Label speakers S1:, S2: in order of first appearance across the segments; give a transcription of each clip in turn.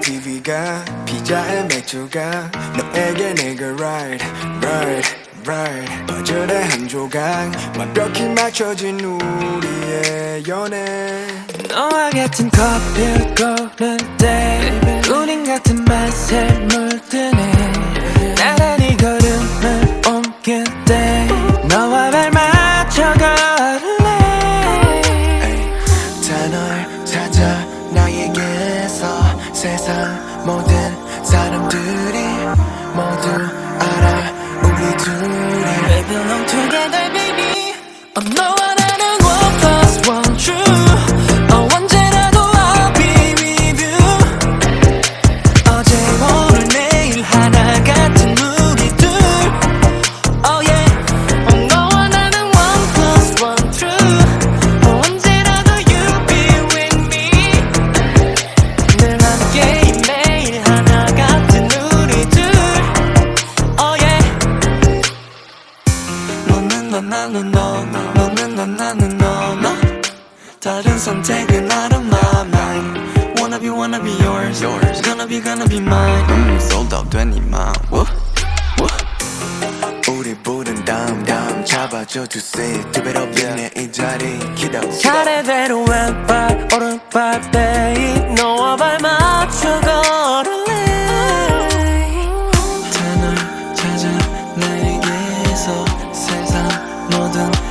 S1: TV가 피자에 맥주가 너에게 내가 right right right 퍼즐의 한 조각 완벽히 맞춰진 우리의 연애.
S2: 너와 같은 커피를 고를 때
S1: 세상 모든 사람들이 모두 알아 우리 둘이
S2: We belong together baby 어, 너와 나는 one 나는 너 너는 너 나는 너너. 다른 선택은 out of my mind Wanna be wanna be yours. Yours. Gonna be gonna be mine.
S1: 음, sold out 워? 워? 우리 부른 다음 다음. 잡아줘 주세. 두 배로 빛내 이 자리. 기다려
S2: 차례대로 왼발 오른발 베이 너와 발 맞춰 걸을래. 단을 찾아 나에게서 세상 모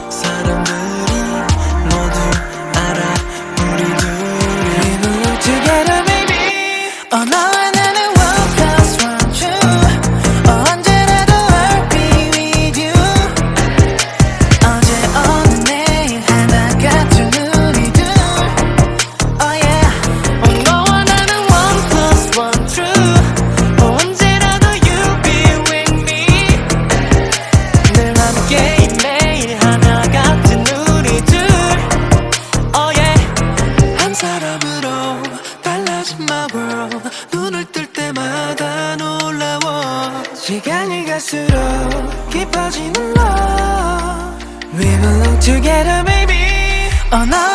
S2: 사람으로 달라진 my world 눈을 뜰 때마다 놀라워 시간이 갈수록 깊어지는 love We belong together baby 어 너와